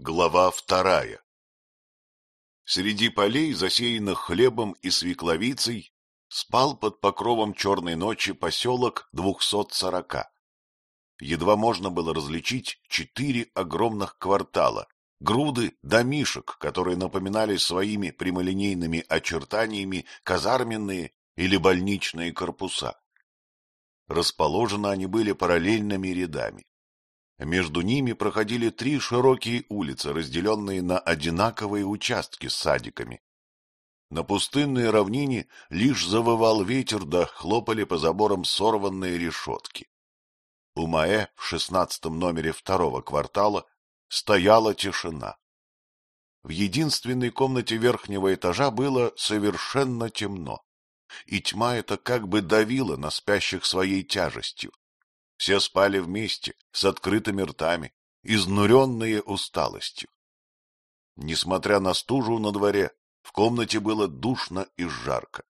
Глава вторая Среди полей, засеянных хлебом и свекловицей, спал под покровом черной ночи поселок двухсот сорока. Едва можно было различить четыре огромных квартала, груды домишек, которые напоминали своими прямолинейными очертаниями казарменные или больничные корпуса. Расположены они были параллельными рядами. Между ними проходили три широкие улицы, разделенные на одинаковые участки с садиками. На пустынной равнине лишь завывал ветер, да хлопали по заборам сорванные решетки. У Маэ в шестнадцатом номере второго квартала стояла тишина. В единственной комнате верхнего этажа было совершенно темно, и тьма эта как бы давила на спящих своей тяжестью. Все спали вместе, с открытыми ртами, изнуренные усталостью. Несмотря на стужу на дворе, в комнате было душно и жарко.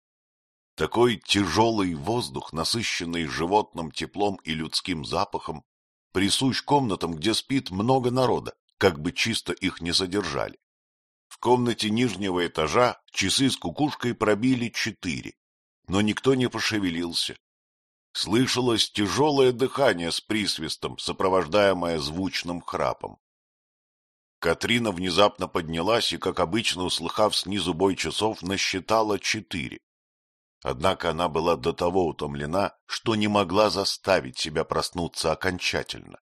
Такой тяжелый воздух, насыщенный животным теплом и людским запахом, присущ комнатам, где спит много народа, как бы чисто их не содержали. В комнате нижнего этажа часы с кукушкой пробили четыре, но никто не пошевелился, слышалось тяжелое дыхание с присвистом, сопровождаемое звучным храпом. Катрина внезапно поднялась и, как обычно, услыхав снизу бой часов, насчитала четыре. Однако она была до того утомлена, что не могла заставить себя проснуться окончательно.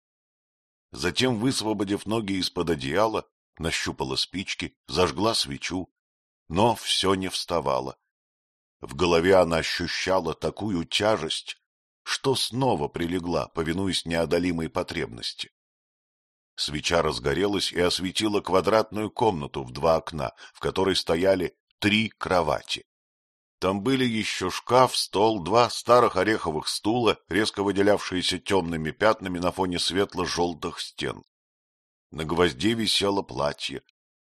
Затем, высвободив ноги из-под одеяла, нащупала спички, зажгла свечу, но все не вставало. В голове она ощущала такую тяжесть, что снова прилегла, повинуясь неодолимой потребности. Свеча разгорелась и осветила квадратную комнату в два окна, в которой стояли три кровати. Там были еще шкаф, стол, два старых ореховых стула, резко выделявшиеся темными пятнами на фоне светло-желтых стен. На гвозде висело платье.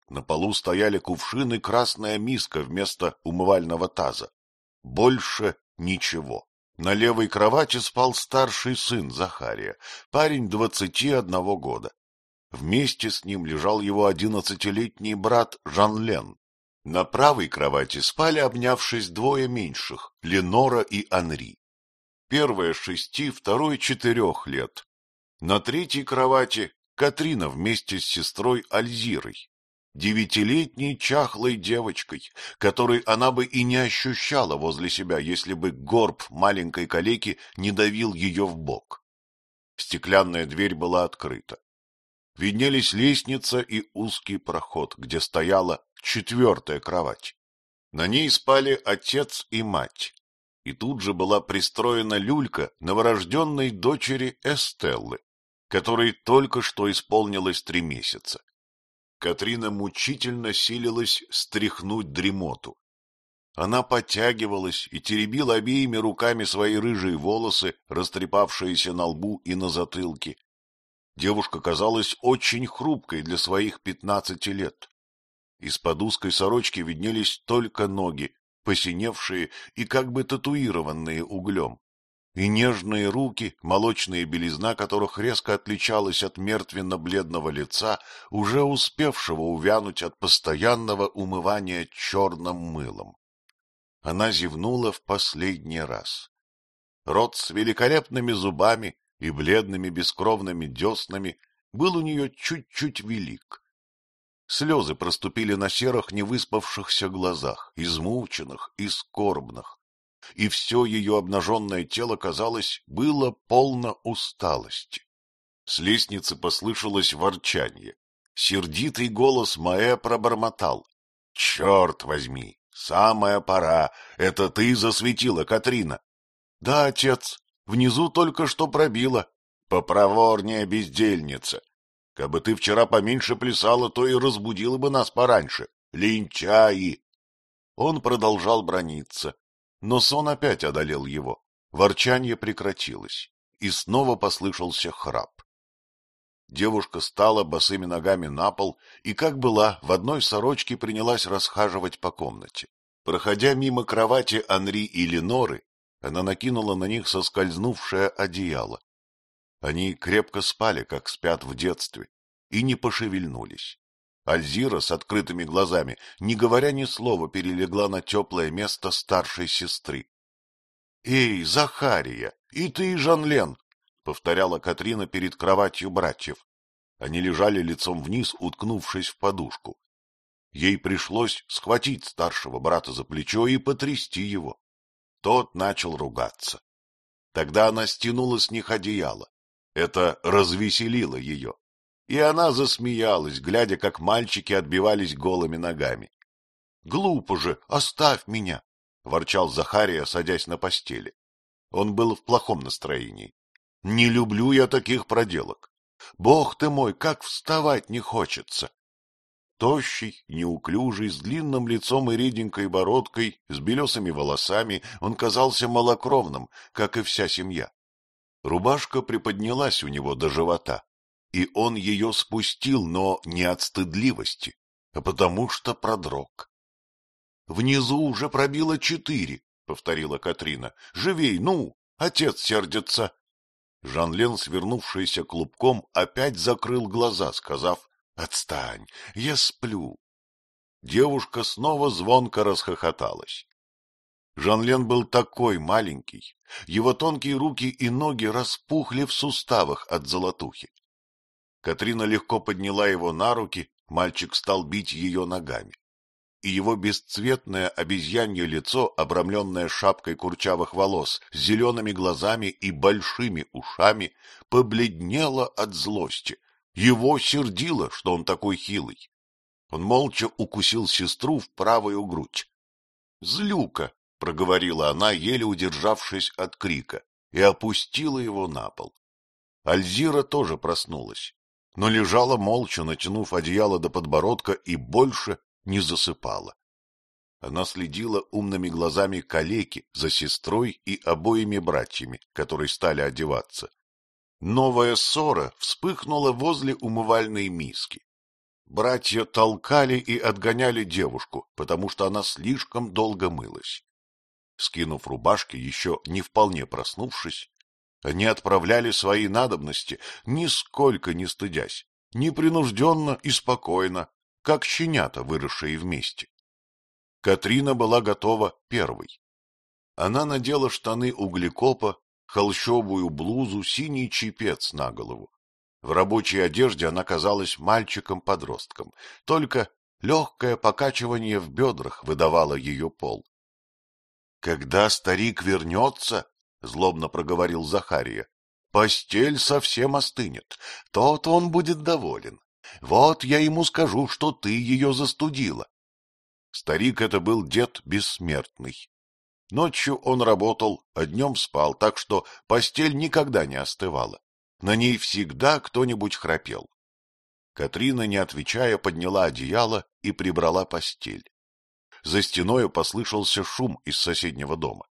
На полу стояли кувшины и красная миска вместо умывального таза. Больше ничего. На левой кровати спал старший сын Захария, парень двадцати одного года. Вместе с ним лежал его одиннадцатилетний брат Жан-Лен. На правой кровати спали, обнявшись, двое меньших — Ленора и Анри. Первая шести, второй четырех лет. На третьей кровати Катрина вместе с сестрой Альзирой девятилетней чахлой девочкой, которой она бы и не ощущала возле себя, если бы горб маленькой калеки не давил ее в бок. Стеклянная дверь была открыта. Виднелись лестница и узкий проход, где стояла четвертая кровать. На ней спали отец и мать. И тут же была пристроена люлька новорожденной дочери Эстеллы, которой только что исполнилось три месяца. Катрина мучительно силилась стряхнуть дремоту. Она подтягивалась и теребила обеими руками свои рыжие волосы, растрепавшиеся на лбу и на затылке. Девушка казалась очень хрупкой для своих пятнадцати лет. Из-под узкой сорочки виднелись только ноги, посиневшие и как бы татуированные углем и нежные руки, молочная белизна которых резко отличалась от мертвенно-бледного лица, уже успевшего увянуть от постоянного умывания черным мылом. Она зевнула в последний раз. Рот с великолепными зубами и бледными бескровными деснами был у нее чуть-чуть велик. Слезы проступили на серых невыспавшихся глазах, измученных и скорбных и все ее обнаженное тело, казалось, было полно усталости. С лестницы послышалось ворчанье. Сердитый голос Маэ пробормотал. — Черт возьми, самая пора, это ты засветила, Катрина. — Да, отец, внизу только что пробило. — Попроворнее, бездельница. Кабы ты вчера поменьше плясала, то и разбудила бы нас пораньше. Лентяи! Он продолжал брониться, но сон опять одолел его, ворчанье прекратилось, и снова послышался храп. Девушка стала босыми ногами на пол и, как была, в одной сорочке принялась расхаживать по комнате. Проходя мимо кровати Анри и Леноры, она накинула на них соскользнувшее одеяло. Они крепко спали, как спят в детстве, и не пошевельнулись. Альзира с открытыми глазами, не говоря ни слова, перелегла на теплое место старшей сестры. — Эй, Захария, и ты, Жанлен! — повторяла Катрина перед кроватью братьев. Они лежали лицом вниз, уткнувшись в подушку. Ей пришлось схватить старшего брата за плечо и потрясти его. Тот начал ругаться. Тогда она стянула с них одеяло. Это развеселило ее. И она засмеялась, глядя, как мальчики отбивались голыми ногами. — Глупо же, оставь меня! — ворчал Захария, садясь на постели. Он был в плохом настроении. — Не люблю я таких проделок. Бог ты мой, как вставать не хочется! Тощий, неуклюжий, с длинным лицом и реденькой бородкой, с белесыми волосами, он казался малокровным, как и вся семья. Рубашка приподнялась у него до живота, и он ее спустил, но не от стыдливости, а потому что продрог. — Внизу уже пробило четыре, — повторила Катрина. — Живей, ну, отец сердится. Жанлен, свернувшийся клубком, опять закрыл глаза, сказав Отстань, я сплю. Девушка снова звонко расхохоталась. Жанлен был такой маленький, его тонкие руки и ноги распухли в суставах от золотухи. Катрина легко подняла его на руки, мальчик стал бить ее ногами. И его бесцветное обезьянье лицо, обрамленное шапкой курчавых волос, с зелеными глазами и большими ушами, побледнело от злости, его сердило, что он такой хилый. Он молча укусил сестру в правую грудь. — Злюка! — проговорила она, еле удержавшись от крика, и опустила его на пол. Альзира тоже проснулась, но лежала молча, натянув одеяло до подбородка, и больше не засыпала. Она следила умными глазами калеки за сестрой и обоими братьями, которые стали одеваться. Новая ссора вспыхнула возле умывальной миски. Братья толкали и отгоняли девушку, потому что она слишком долго мылась. Скинув рубашки, еще не вполне проснувшись, они отправляли свои надобности, нисколько не стыдясь, непринужденно и спокойно, как щенята, выросшие вместе. Катрина была готова первой. Она надела штаны углекопа холщовую блузу, синий чепец на голову. В рабочей одежде она казалась мальчиком-подростком, только легкое покачивание в бедрах выдавало ее пол. — Когда старик вернется, — злобно проговорил Захария, — постель совсем остынет, тот он будет доволен. Вот я ему скажу, что ты ее застудила. Старик это был дед бессмертный, Ночью он работал, а днем спал, так что постель никогда не остывала. На ней всегда кто-нибудь храпел. Катрина, не отвечая, подняла одеяло и прибрала постель. За стеною послышался шум из соседнего дома.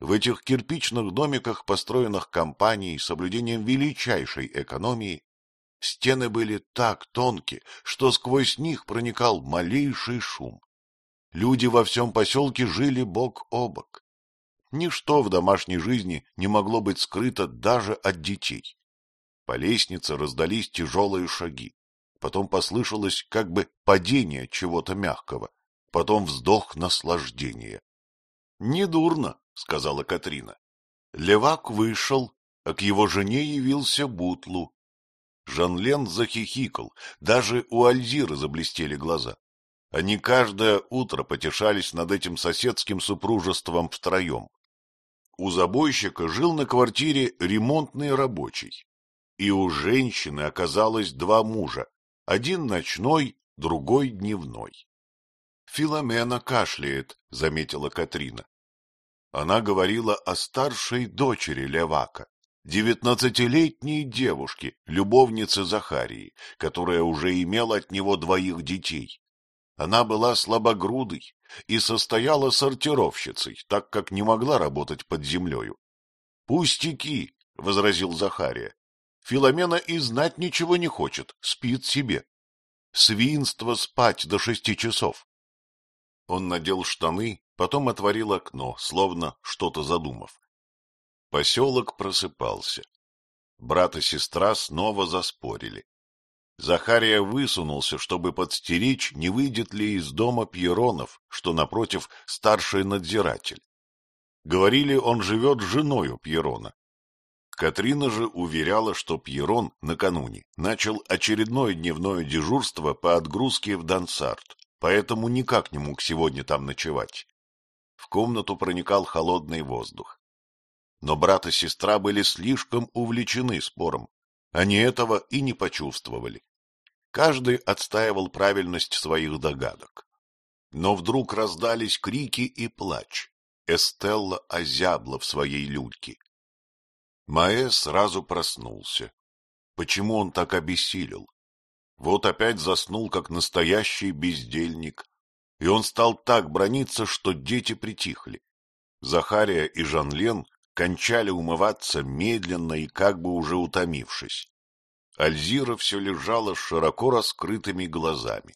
В этих кирпичных домиках, построенных компанией с соблюдением величайшей экономии, стены были так тонкие, что сквозь них проникал малейший шум. Люди во всем поселке жили бок о бок. Ничто в домашней жизни не могло быть скрыто даже от детей. По лестнице раздались тяжелые шаги. Потом послышалось как бы падение чего-то мягкого. Потом вздох наслаждения. — Недурно, — сказала Катрина. Левак вышел, а к его жене явился Бутлу. Жанлен захихикал, даже у Альзиры заблестели глаза. Они каждое утро потешались над этим соседским супружеством втроем. У забойщика жил на квартире ремонтный рабочий. И у женщины оказалось два мужа, один ночной, другой дневной. — Филомена кашляет, — заметила Катрина. Она говорила о старшей дочери Левака, девятнадцатилетней девушке, любовнице Захарии, которая уже имела от него двоих детей. Она была слабогрудой и состояла сортировщицей, так как не могла работать под землею. — Пустяки, — возразил Захария. — Филомена и знать ничего не хочет, спит себе. Свинство спать до шести часов. Он надел штаны, потом отворил окно, словно что-то задумав. Поселок просыпался. Брат и сестра снова заспорили. Захария высунулся, чтобы подстеречь, не выйдет ли из дома Пьеронов, что напротив старший надзиратель. Говорили, он живет с женою Пьерона. Катрина же уверяла, что Пьерон накануне начал очередное дневное дежурство по отгрузке в Дансарт, поэтому никак не мог сегодня там ночевать. В комнату проникал холодный воздух. Но брат и сестра были слишком увлечены спором. Они этого и не почувствовали. Каждый отстаивал правильность своих догадок. Но вдруг раздались крики и плач. Эстелла озябла в своей люльке. Маэ сразу проснулся. Почему он так обессилел? Вот опять заснул, как настоящий бездельник, и он стал так брониться, что дети притихли. Захария и Жанлен кончали умываться медленно и как бы уже утомившись. Альзира все лежала с широко раскрытыми глазами.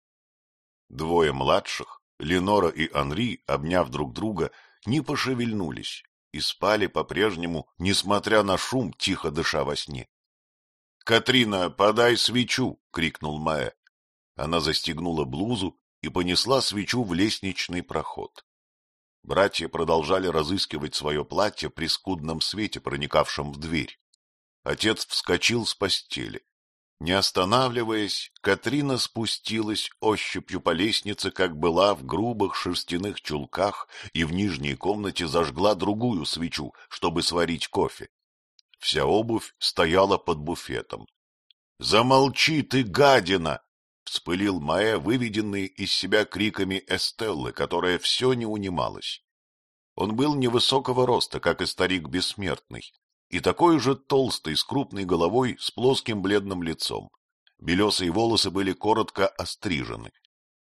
Двое младших, Ленора и Анри, обняв друг друга, не пошевельнулись и спали по-прежнему, несмотря на шум, тихо дыша во сне. — Катрина, подай свечу! — крикнул Маэ. Она застегнула блузу и понесла свечу в лестничный проход. Братья продолжали разыскивать свое платье при скудном свете, проникавшем в дверь. Отец вскочил с постели. Не останавливаясь, Катрина спустилась ощупью по лестнице, как была в грубых шерстяных чулках, и в нижней комнате зажгла другую свечу, чтобы сварить кофе. Вся обувь стояла под буфетом. — Замолчи ты, гадина! — вспылил Маэ, выведенный из себя криками Эстеллы, которая все не унималась. Он был невысокого роста, как и старик бессмертный, и такой же толстый, с крупной головой, с плоским бледным лицом. Белесые волосы были коротко острижены.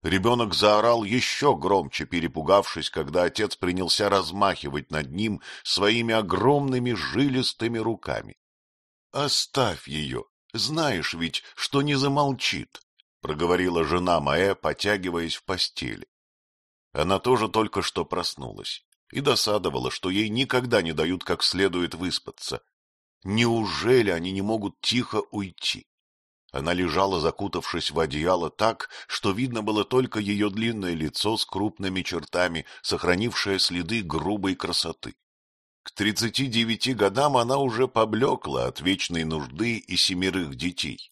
Ребенок заорал еще громче, перепугавшись, когда отец принялся размахивать над ним своими огромными жилистыми руками. — Оставь ее, знаешь ведь, что не замолчит. — проговорила жена моя, потягиваясь в постели. Она тоже только что проснулась и досадовала, что ей никогда не дают как следует выспаться. Неужели они не могут тихо уйти? Она лежала, закутавшись в одеяло так, что видно было только ее длинное лицо с крупными чертами, сохранившее следы грубой красоты. К тридцати девяти годам она уже поблекла от вечной нужды и семерых детей.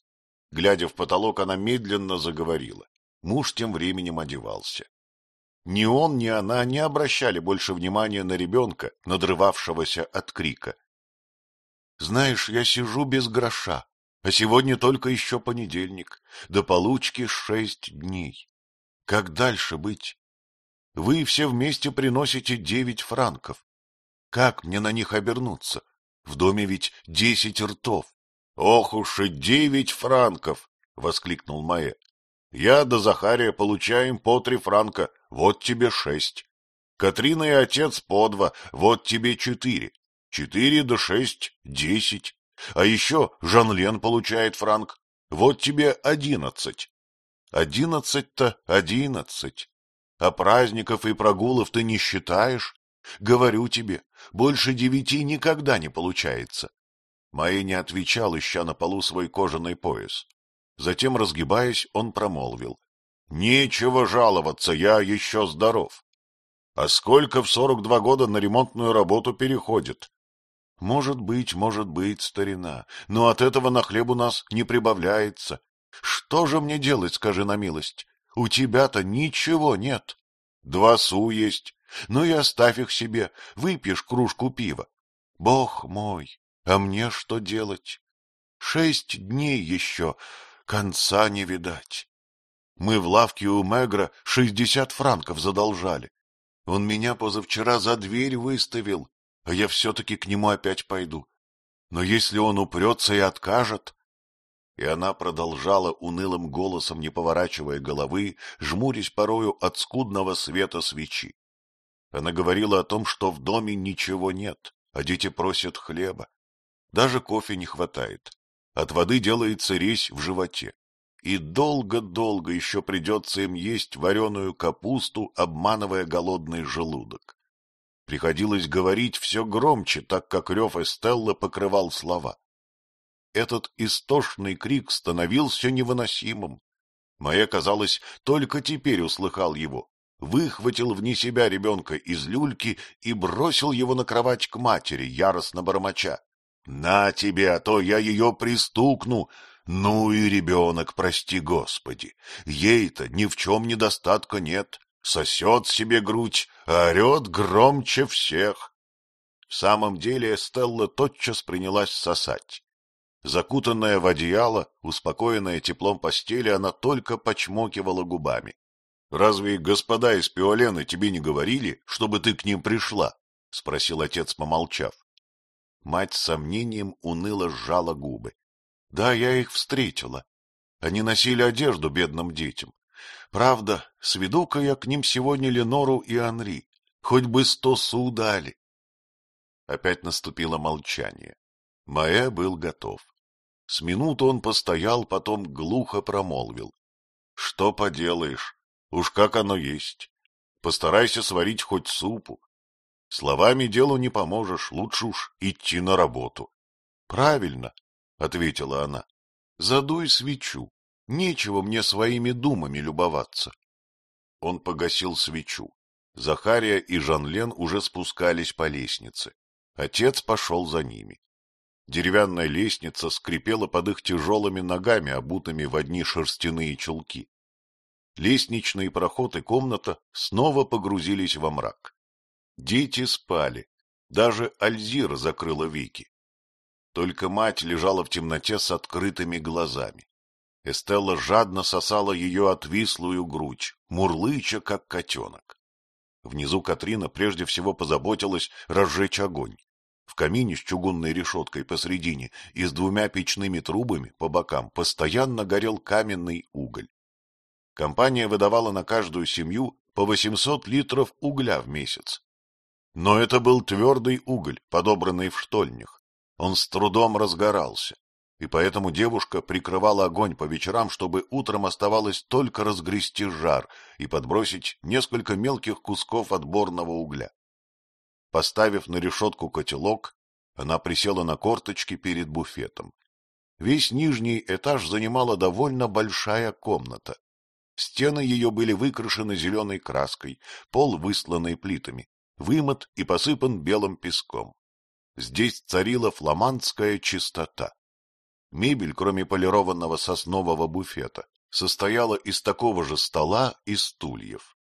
Глядя в потолок, она медленно заговорила. Муж тем временем одевался. Ни он, ни она не обращали больше внимания на ребенка, надрывавшегося от крика. — Знаешь, я сижу без гроша, а сегодня только еще понедельник, до получки шесть дней. Как дальше быть? Вы все вместе приносите девять франков. Как мне на них обернуться? В доме ведь десять ртов. Ох уж и девять франков! — воскликнул Маэ. — Я до Захария получаем по три франка, вот тебе шесть. Катрина и отец по два, вот тебе четыре. Четыре до шесть — десять. А еще Жанлен получает франк, вот тебе одиннадцать. Одиннадцать-то одиннадцать. А праздников и прогулов ты не считаешь? Говорю тебе, больше девяти никогда не получается. Майя не отвечал, ища на полу свой кожаный пояс. Затем, разгибаясь, он промолвил. — Нечего жаловаться, я еще здоров. А сколько в сорок два года на ремонтную работу переходит? — Может быть, может быть, старина, но от этого на хлеб у нас не прибавляется. Что же мне делать, скажи на милость? У тебя-то ничего нет. Два су есть, ну и оставь их себе, выпьешь кружку пива. Бог мой, а мне что делать? Шесть дней еще, конца не видать. Мы в лавке у Мегра шестьдесят франков задолжали. Он меня позавчера за дверь выставил, а я все-таки к нему опять пойду. Но если он упрется и откажет... И она продолжала унылым голосом, не поворачивая головы, жмурясь порою от скудного света свечи. Она говорила о том, что в доме ничего нет, а дети просят хлеба. Даже кофе не хватает. От воды делается резь в животе. И долго-долго еще придется им есть вареную капусту, обманывая голодный желудок. Приходилось говорить все громче, так как рев Эстелла покрывал слова. этот истошный крик становился невыносимым. Моя, казалось, только теперь услыхал его, выхватил вне себя ребенка из люльки и бросил его на кровать к матери, яростно бормоча. — На тебе, а то я ее пристукну! Ну и ребенок, прости господи! Ей-то ни в чем недостатка нет, сосет себе грудь, а орет громче всех. В самом деле Стелла тотчас принялась сосать. Закутанная в одеяло, успокоенная теплом постели, она только почмокивала губами. — Разве господа из Пиолены тебе не говорили, чтобы ты к ним пришла? — спросил отец, помолчав. Мать с сомнением уныло сжала губы. — Да, я их встретила. Они носили одежду бедным детям. Правда, сведу-ка я к ним сегодня Ленору и Анри. Хоть бы сто су дали. Опять наступило молчание. Маэ был готов. С минуту он постоял, потом глухо промолвил. — Что поделаешь, уж как оно есть. Постарайся сварить хоть супу. Словами делу не поможешь, лучше уж идти на работу. — Правильно, — ответила она. — Задуй свечу. Нечего мне своими думами любоваться. Он погасил свечу. Захария и Жанлен уже спускались по лестнице. Отец пошел за ними. Деревянная лестница скрипела под их тяжелыми ногами, обутыми в одни шерстяные чулки. Лестничный проход и комната снова погрузились во мрак. Дети спали, даже Альзира закрыла веки. Только мать лежала в темноте с открытыми глазами. Эстелла жадно сосала ее отвислую грудь, мурлыча, как котенок. Внизу Катрина прежде всего позаботилась разжечь огонь. В камине с чугунной решеткой посредине и с двумя печными трубами по бокам постоянно горел каменный уголь. Компания выдавала на каждую семью по 800 литров угля в месяц. Но это был твердый уголь, подобранный в штольнях. Он с трудом разгорался, и поэтому девушка прикрывала огонь по вечерам, чтобы утром оставалось только разгрести жар и подбросить несколько мелких кусков отборного угля. Поставив на решетку котелок, она присела на корточки перед буфетом. Весь нижний этаж занимала довольно большая комната. Стены ее были выкрашены зеленой краской, пол высланный плитами, вымот и посыпан белым песком. Здесь царила фламандская чистота. Мебель, кроме полированного соснового буфета, состояла из такого же стола и стульев.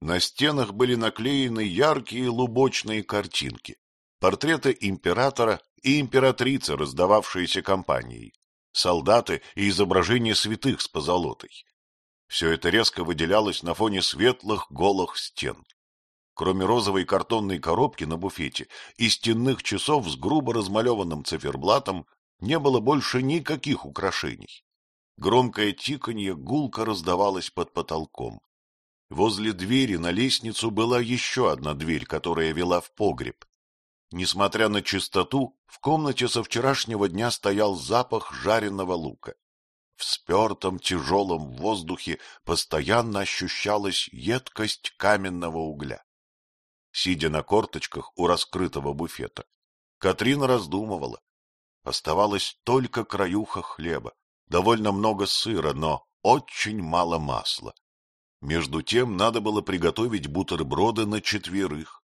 На стенах были наклеены яркие лубочные картинки, портреты императора и императрицы, раздававшиеся компанией, солдаты и изображения святых с позолотой. Все это резко выделялось на фоне светлых голых стен. Кроме розовой картонной коробки на буфете и стенных часов с грубо размалеванным циферблатом, не было больше никаких украшений. Громкое тиканье гулко раздавалось под потолком. Возле двери на лестницу была еще одна дверь, которая вела в погреб. Несмотря на чистоту, в комнате со вчерашнего дня стоял запах жареного лука. В спертом тяжелом воздухе постоянно ощущалась едкость каменного угля. Сидя на корточках у раскрытого буфета, Катрина раздумывала. Оставалось только краюха хлеба, довольно много сыра, но очень мало масла. Между тем надо было приготовить бутерброды на четверых.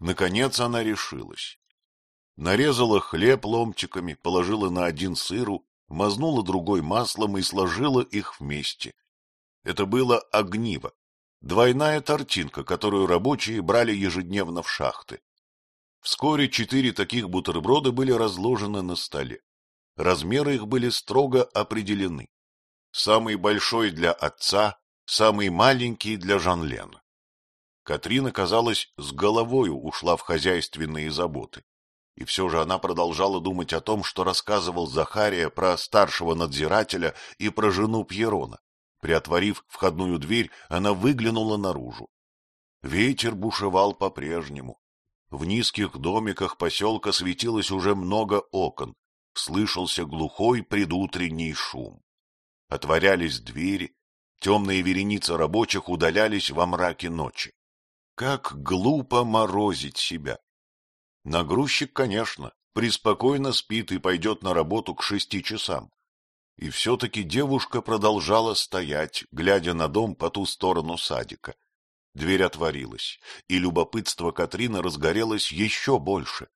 Наконец она решилась. Нарезала хлеб ломтиками, положила на один сыру, мазнула другой маслом и сложила их вместе. Это было огниво, двойная тортинка, которую рабочие брали ежедневно в шахты. Вскоре четыре таких бутерброда были разложены на столе. Размеры их были строго определены. Самый большой для отца, самый маленький для Жанлена. Катрина, казалось, с головою ушла в хозяйственные заботы. И все же она продолжала думать о том, что рассказывал Захария про старшего надзирателя и про жену Пьерона. Приотворив входную дверь, она выглянула наружу. Ветер бушевал по-прежнему. В низких домиках поселка светилось уже много окон. Слышался глухой предутренний шум. Отворялись двери, Темные вереницы рабочих удалялись во мраке ночи. Как глупо морозить себя! Нагрузчик, конечно, преспокойно спит и пойдет на работу к шести часам. И все-таки девушка продолжала стоять, глядя на дом по ту сторону садика. Дверь отворилась, и любопытство Катрины разгорелось еще больше.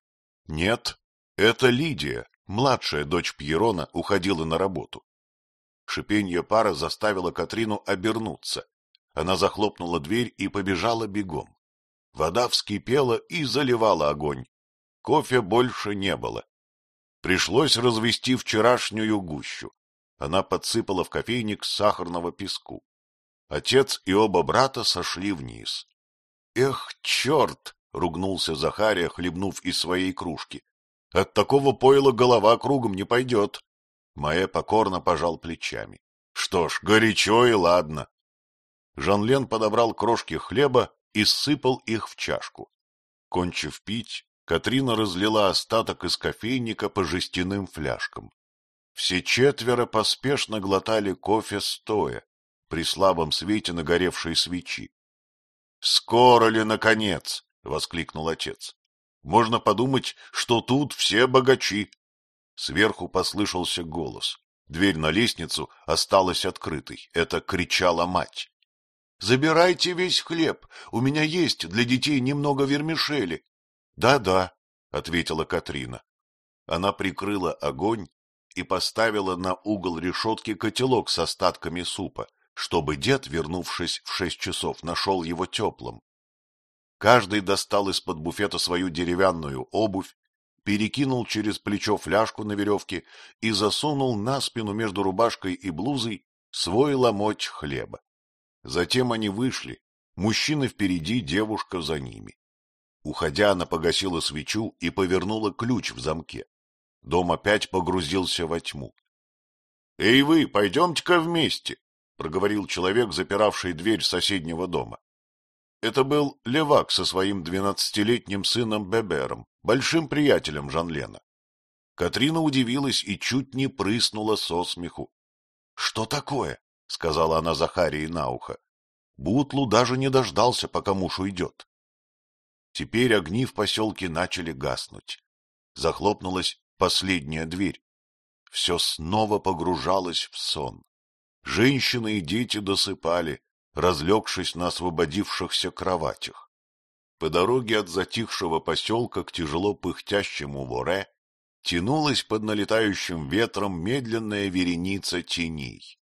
Нет, это Лидия, младшая дочь Пьерона, уходила на работу. Шипенье пара заставило Катрину обернуться. Она захлопнула дверь и побежала бегом. Вода вскипела и заливала огонь. Кофе больше не было. Пришлось развести вчерашнюю гущу. Она подсыпала в кофейник сахарного песку. Отец и оба брата сошли вниз. — Эх, черт! — ругнулся Захария, хлебнув из своей кружки. — От такого пойла голова кругом не пойдет. Маэ покорно пожал плечами. — Что ж, горячо и ладно. Жан-Лен подобрал крошки хлеба и сыпал их в чашку. Кончив пить, Катрина разлила остаток из кофейника по жестяным фляжкам. Все четверо поспешно глотали кофе стоя, при слабом свете нагоревшей свечи. — Скоро ли, наконец? — воскликнул отец. — Можно подумать, что тут все богачи. Сверху послышался голос. Дверь на лестницу осталась открытой. Это кричала мать. — Забирайте весь хлеб. У меня есть для детей немного вермишели. Да — Да-да, — ответила Катрина. Она прикрыла огонь и поставила на угол решетки котелок с остатками супа, чтобы дед, вернувшись в шесть часов, нашел его теплым. Каждый достал из-под буфета свою деревянную обувь, перекинул через плечо фляжку на веревке и засунул на спину между рубашкой и блузой свой ломоть хлеба. Затем они вышли, мужчина впереди, девушка за ними. Уходя, она погасила свечу и повернула ключ в замке. Дом опять погрузился во тьму. — Эй вы, пойдемте-ка вместе, — проговорил человек, запиравший дверь соседнего дома. Это был Левак со своим двенадцатилетним сыном Бебером, большим приятелем Жанлена. Катрина удивилась и чуть не прыснула со смеху. — Что такое? — сказала она Захарии на ухо. Бутлу даже не дождался, пока муж уйдет. Теперь огни в поселке начали гаснуть. Захлопнулась последняя дверь. Все снова погружалось в сон. Женщины и дети досыпали, разлегшись на освободившихся кроватях. По дороге от затихшего поселка к тяжело пыхтящему воре тянулась под налетающим ветром медленная вереница теней.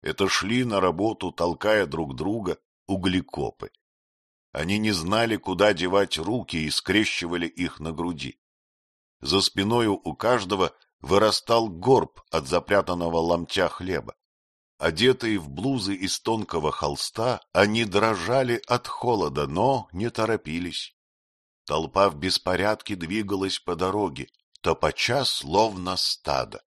Это шли на работу, толкая друг друга, углекопы. Они не знали, куда девать руки и скрещивали их на груди. За спиною у каждого вырастал горб от запрятанного ломтя хлеба. Одетые в блузы из тонкого холста, они дрожали от холода, но не торопились. Толпа в беспорядке двигалась по дороге, топоча словно стадо.